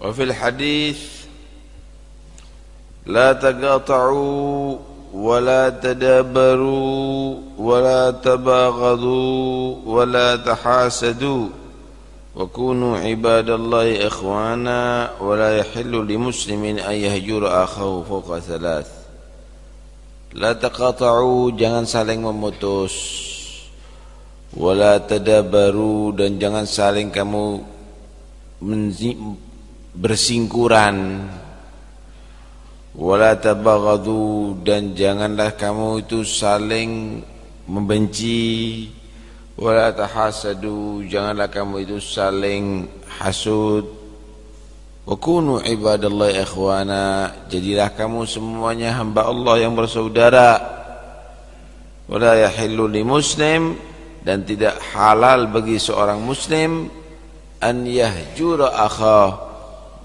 وفي الحديث لا تقاطعوا ولا تدابروا ولا تباغضوا ولا تحاسدوا وكونوا عباد الله إخوانا ولا يحل لمسلم أن يهجر أخاه فوق ثلاث لا تقاطعوا jangan saling memutus wala tadabaru dan jangan saling kamu bersingkuran. Wala tabaghadu dan janganlah kamu itu saling membenci. Wala tahasadu janganlah kamu itu saling hasud wa kunu ibadallahi ikhwana jadilah kamu semuanya hamba Allah yang bersaudara. Wala yahillu li muslim dan tidak halal bagi seorang muslim an yahjura akhah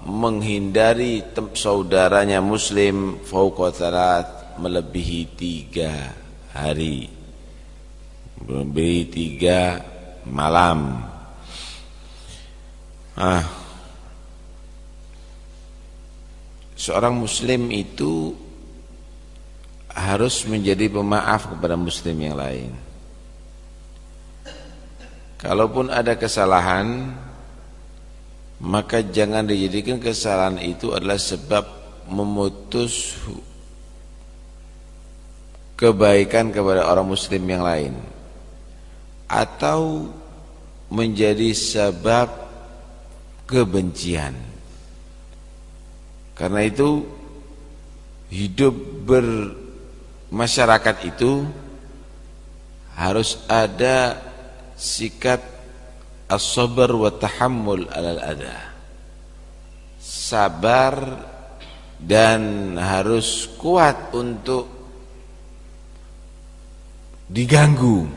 menghindari saudaranya muslim fauqa melebihi tiga hari. Melebihi tiga malam. Ah. Seorang muslim itu harus menjadi pemaaf kepada muslim yang lain. Kalaupun ada kesalahan maka jangan dijadikan kesalahan itu adalah sebab memutus kebaikan kepada orang muslim yang lain. Atau menjadi sebab kebencian. Karena itu hidup bermasyarakat itu harus ada sikap as-sabr wa tahammul alal adha. Sabar dan harus kuat untuk diganggu.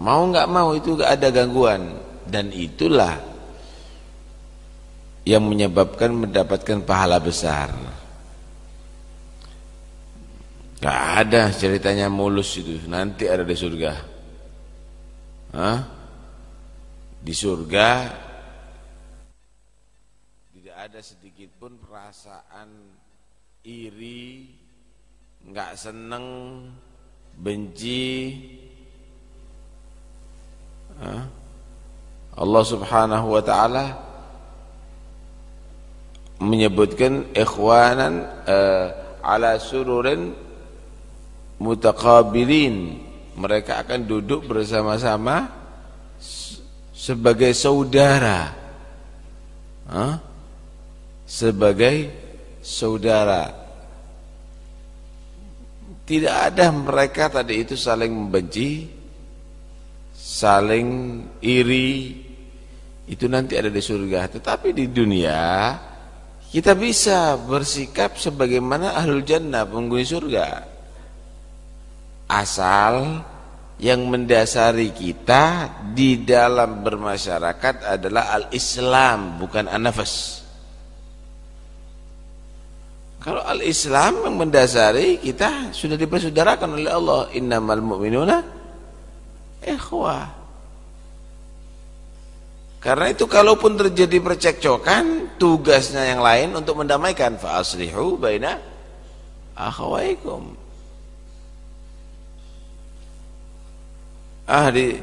Mau nggak mau itu gak ada gangguan. Dan itulah yang menyebabkan mendapatkan pahala besar. Gak ada ceritanya mulus itu. Nanti ada di surga. Hah? Di surga tidak ada sedikit pun perasaan iri, enggak seneng, benci. Allah Subhanahu wa taala menyebutkan ikhwanan uh, ala sururin mutaqabilin mereka akan duduk bersama-sama sebagai saudara. Hah? sebagai saudara. Tidak ada mereka tadi itu saling membenci saling iri. Itu nanti ada di surga. Tetapi di dunia kita bisa bersikap sebagaimana ahlul jannah penghuni surga. Asal yang mendasari kita di dalam bermasyarakat adalah al-Islam bukan an-nafas. Kalau al-Islam yang mendasari kita sudah dipersaudarakan oleh Allah, innamal mu'minuna ikhwah. Karena itu kalaupun terjadi percekcokan, tugasnya yang lain untuk mendamaikan fa aslihu baina akhawaikum. Ahli.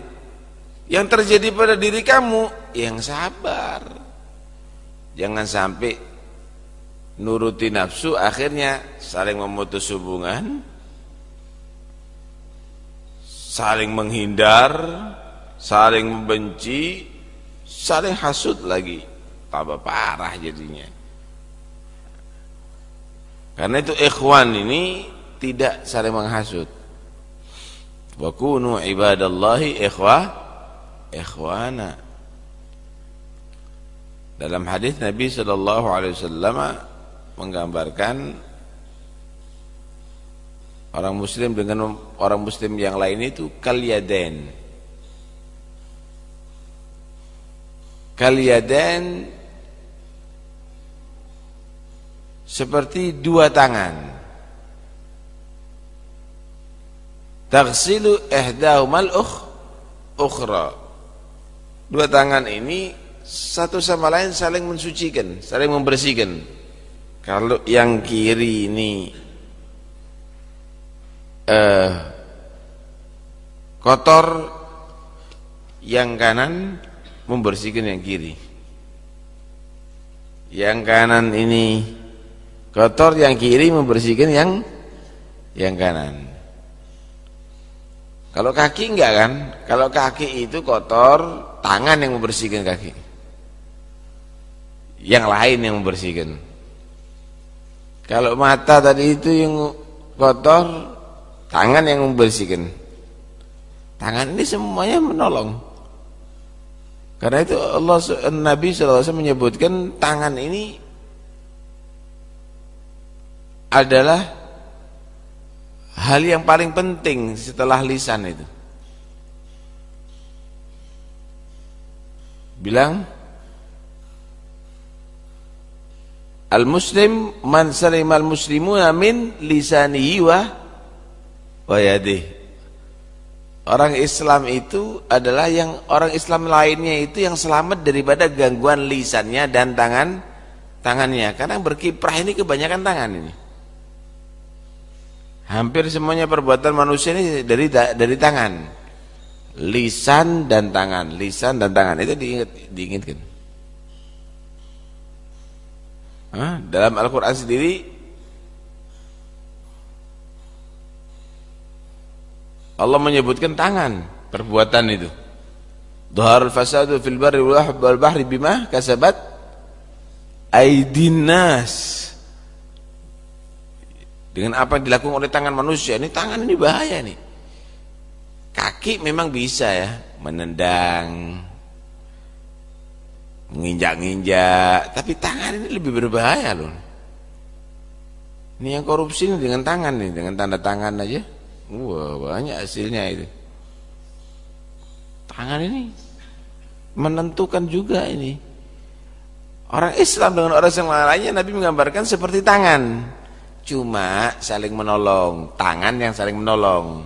Yang terjadi pada diri kamu yang sabar. Jangan sampai nuruti nafsu akhirnya saling memutus hubungan saling menghindar saling membenci saling hasut lagi. Tambah parah jadinya. Karena itu ikhwan ini tidak saling menghasut wa kunu ibadallahi ikhwah ikhwana. Dalam hadis Nabi sallallahu alaihi wasallam menggambarkan orang muslim dengan orang muslim yang lain itu kalyaden. Kalyaden seperti dua tangan taghsilu ihdahumal ukh ukhra dua tangan ini satu sama lain saling mensucikan, saling membersihkan. Kalau yang kiri ini eh, kotor, yang kanan membersihkan yang kiri. Yang kanan ini kotor, yang kiri membersihkan yang yang kanan. Kalau kaki enggak kan? Kalau kaki itu kotor, tangan yang membersihkan kaki. Yang lain yang membersihkan. Kalau mata tadi itu yang kotor, tangan yang membersihkan. Tangan ini semuanya menolong. Karena itu Allah Nabi SAW menyebutkan tangan ini adalah hal yang paling penting setelah lisan itu. Bilang Al-muslim man salimal muslimuna min lisanihi wa wa yadihi Orang Islam itu adalah yang orang Islam lainnya itu yang selamat daripada gangguan lisannya dan tangan tangannya. Karena berkiprah ini kebanyakan tangan ini. Hampir semuanya perbuatan manusia ini dari dari tangan. Lisan dan tangan, lisan dan tangan itu diingat diingatkan. Hah? Dalam Al-Qur'an sendiri Allah menyebutkan tangan perbuatan itu. Dhahar fasadu fil barri wal bahri bima kasabat aydin nas. Dengan apa yang dilakukan oleh tangan manusia, ini tangan ini bahaya nih. Kaki memang bisa ya, menendang, menginjak-injak, tapi tangan ini lebih berbahaya loh. Ini yang korupsi ini dengan tangan nih, dengan tanda tangan aja. Wah banyak hasilnya itu. Tangan ini menentukan juga ini. Orang Islam dengan orang yang lainnya Nabi menggambarkan seperti tangan. Cuma saling menolong, tangan yang saling menolong.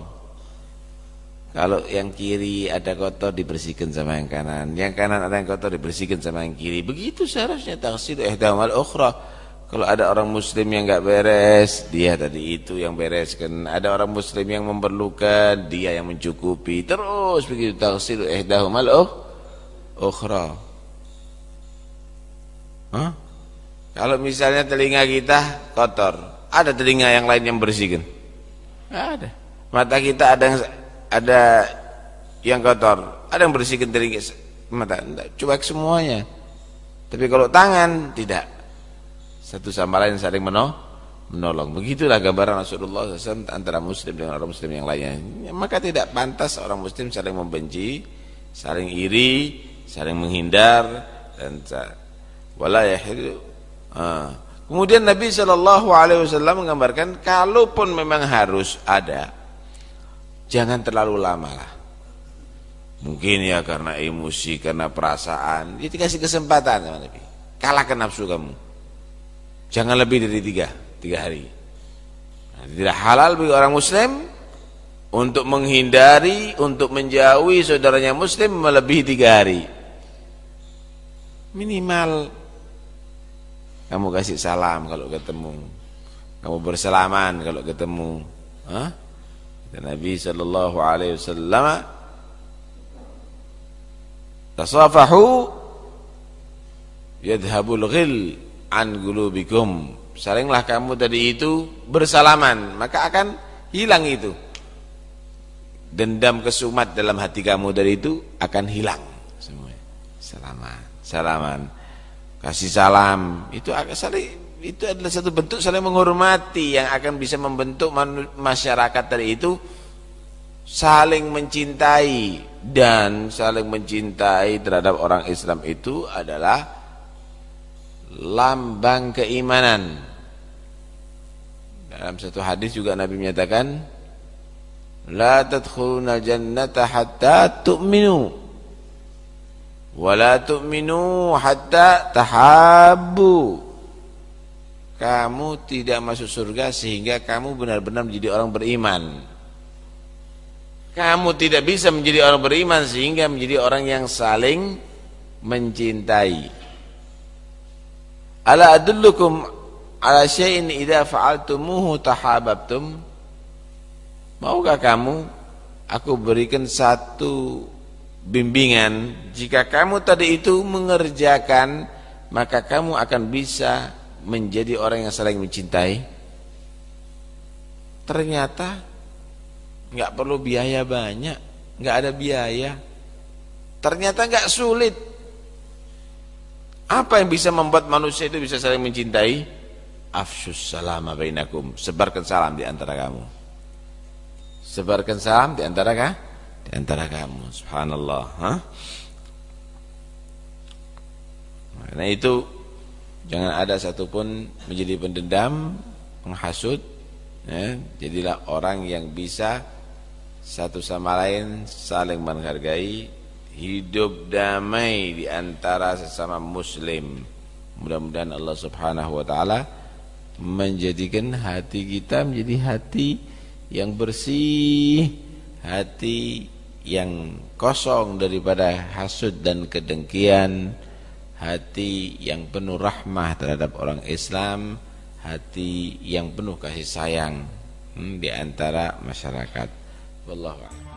Kalau yang kiri ada kotor dibersihkan sama yang kanan, yang kanan ada yang kotor dibersihkan sama yang kiri. Begitu seharusnya taksidu ihdamal ukhra. Kalau ada orang muslim yang enggak beres, dia tadi itu yang bereskan. Ada orang muslim yang memerlukan, dia yang mencukupi. Terus begitu ihdahumal oh ukhra. Hah? Kalau misalnya telinga kita kotor, ada telinga yang lain yang bersihkan? Ada. Mata kita ada yang ada yang kotor, ada yang bersihkan telinga mata. Cuek semuanya. Tapi kalau tangan tidak satu sama lain saling menolong. Begitulah gambaran Rasulullah SAW antara muslim dengan orang muslim yang lainnya. Maka tidak pantas orang muslim saling membenci, saling iri, saling menghindar dan wala yahidu. Ah. Kemudian Nabi Shallallahu alaihi wasallam menggambarkan kalaupun memang harus ada jangan terlalu lama lah. Mungkin ya karena emosi, karena perasaan, ya dikasih kesempatan sama Nabi. Kalahkan nafsu kamu. Jangan lebih dari tiga, tiga hari. Nah, tidak halal bagi orang muslim untuk menghindari, untuk menjauhi saudaranya muslim melebihi tiga hari. Minimal kamu kasih salam kalau ketemu. Kamu bersalaman kalau ketemu. Dan Nabi sallallahu alaihi wasallam tasafahu yadhhabul ghil an gulubikum salinglah kamu tadi itu bersalaman maka akan hilang itu. Dendam kesumat dalam hati kamu dari itu akan hilang semua salaman salaman kasih salam itu saling itu adalah satu bentuk saling menghormati yang akan bisa membentuk masyarakat tadi itu saling mencintai dan saling mencintai terhadap orang Islam itu adalah lambang keimanan. Dalam satu hadis juga Nabi menyatakan, "La tadkhuluna jannata hatta tu'minu wa la tu'minu hatta tahabbu." Kamu tidak masuk surga sehingga kamu benar-benar menjadi orang beriman. Kamu tidak bisa menjadi orang beriman sehingga menjadi orang yang saling mencintai. Ala adullukum ala syai'in idza fa'altumuhu tahabbtum? Maukah kamu aku berikan satu bimbingan jika kamu tadi itu mengerjakan maka kamu akan bisa menjadi orang yang saling mencintai. Ternyata nggak perlu biaya banyak nggak ada biaya. Ternyata nggak sulit. Apa yang bisa membuat manusia itu bisa saling mencintai? Afsus salama bainakum. Sebarkan salam di antara kamu. Sebarkan salam di antara kah di antara kamu subhanallah ha? karena itu jangan ada satupun menjadi pendendam menghasut ya. jadilah orang yang bisa satu sama lain saling menghargai hidup damai di antara sesama muslim mudah-mudahan Allah subhanahu wa ta'ala menjadikan hati kita menjadi hati yang bersih hati yang kosong daripada hasud dan kedengkian, hati yang penuh rahmah terhadap orang Islam, hati yang penuh kasih sayang hmm, di antara masyarakat. Wallahu.